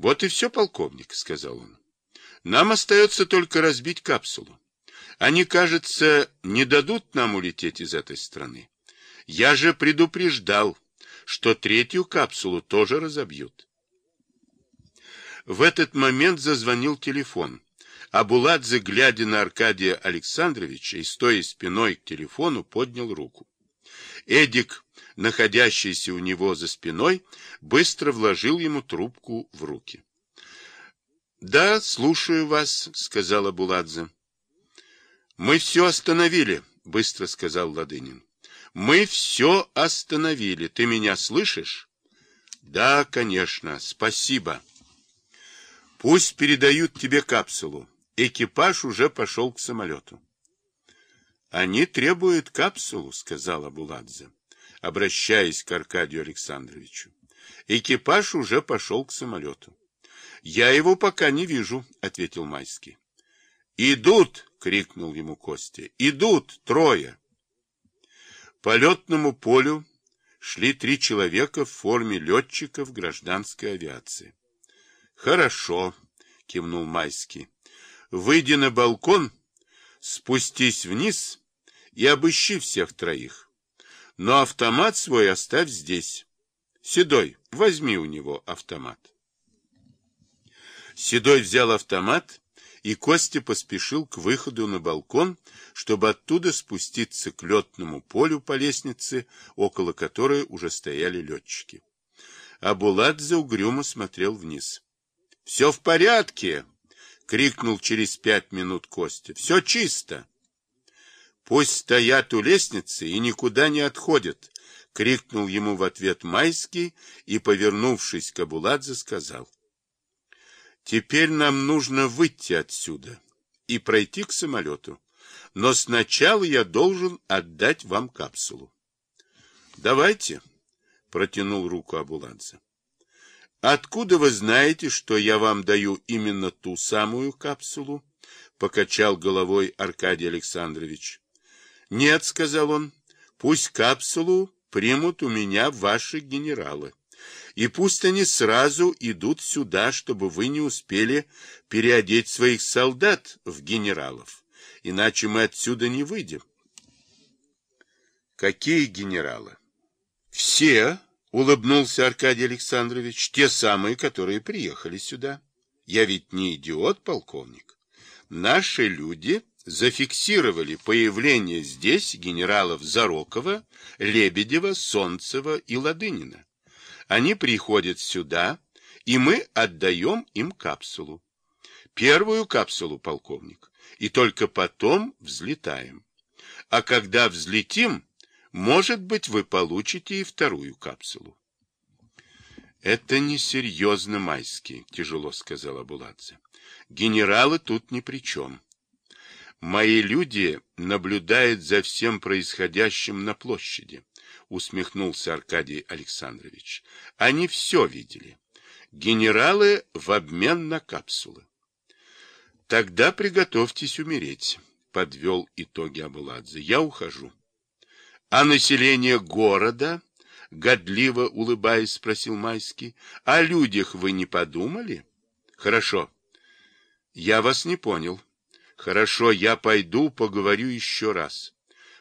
Вот и все, полковник, сказал он. Нам остается только разбить капсулу. Они, кажется, не дадут нам улететь из этой страны. Я же предупреждал, что третью капсулу тоже разобьют. В этот момент зазвонил телефон. А Буладзе, глядя на Аркадия Александровича и стоя спиной к телефону, поднял руку. Эдик, находящийся у него за спиной, быстро вложил ему трубку в руки. — Да, слушаю вас, — сказала Буладзе. — Мы все остановили, — быстро сказал Ладынин. — Мы все остановили. Ты меня слышишь? — Да, конечно. Спасибо. — Пусть передают тебе капсулу. Экипаж уже пошел к самолету. — Они требуют капсулу, — сказала Буладзе, обращаясь к Аркадию Александровичу. Экипаж уже пошел к самолету. — Я его пока не вижу, — ответил Майский. — Идут! — крикнул ему Костя. — Идут! Трое! По летному полю шли три человека в форме летчиков гражданской авиации. — Хорошо, — кивнул Майский. Выйди на балкон, спустись вниз и обыщи всех троих. Но автомат свой оставь здесь. Седой, возьми у него автомат. Седой взял автомат, и Костя поспешил к выходу на балкон, чтобы оттуда спуститься к летному полю по лестнице, около которой уже стояли летчики. А Буладзе угрюмо смотрел вниз. — Все в порядке! крикнул через пять минут Костя. Все чисто. Пусть стоят у лестницы и никуда не отходят, крикнул ему в ответ Майский и, повернувшись к Абуладзе, сказал. Теперь нам нужно выйти отсюда и пройти к самолету. Но сначала я должен отдать вам капсулу. Давайте, протянул руку Абуладзе. Откуда вы знаете, что я вам даю именно ту самую капсулу? Покачал головой Аркадий Александрович. Нет, сказал он, пусть капсулу примут у меня ваши генералы. И пусть они сразу идут сюда, чтобы вы не успели переодеть своих солдат в генералов. Иначе мы отсюда не выйдем. Какие генералы? Все, Улыбнулся Аркадий Александрович. Те самые, которые приехали сюда. Я ведь не идиот, полковник. Наши люди зафиксировали появление здесь генералов Зарокова, Лебедева, Солнцева и Ладынина. Они приходят сюда, и мы отдаем им капсулу. Первую капсулу, полковник, и только потом взлетаем. А когда взлетим, может быть, вы получите и вторую капсулу. Это несерьезно, Майский, тяжело сказала Буладзе. Генералы тут ни при чем. Мои люди наблюдают за всем происходящим на площади, усмехнулся Аркадий Александрович. Они все видели. Генералы в обмен на капсулы. Тогда приготовьтесь умереть, подвел итоги Абуладзе. Я ухожу. А население города, годливо улыбаясь, спросил Майский, о людях вы не подумали? Хорошо. Я вас не понял. Хорошо, я пойду поговорю еще раз.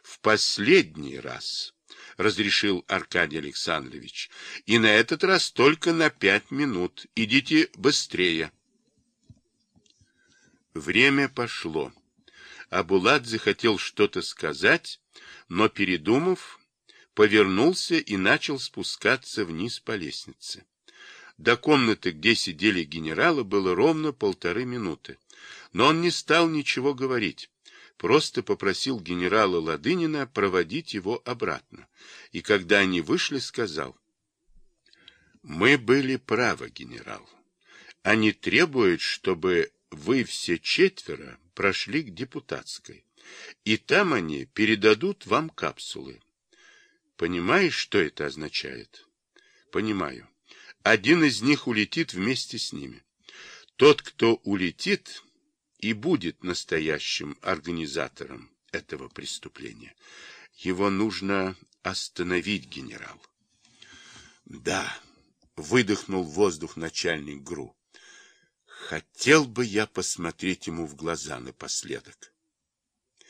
В последний раз, разрешил Аркадий Александрович. И на этот раз только на пять минут. Идите быстрее. Время пошло. Абуладзе хотел что-то сказать, но, передумав, повернулся и начал спускаться вниз по лестнице. До комнаты, где сидели генералы, было ровно полторы минуты. Но он не стал ничего говорить, просто попросил генерала Ладынина проводить его обратно. И когда они вышли, сказал, «Мы были правы, генерал. Они требуют, чтобы вы все четверо прошли к депутатской и там они передадут вам капсулы. Понимаешь, что это означает? Понимаю. Один из них улетит вместе с ними. Тот, кто улетит, и будет настоящим организатором этого преступления. Его нужно остановить, генерал. Да, выдохнул воздух начальник ГРУ. Хотел бы я посмотреть ему в глаза напоследок.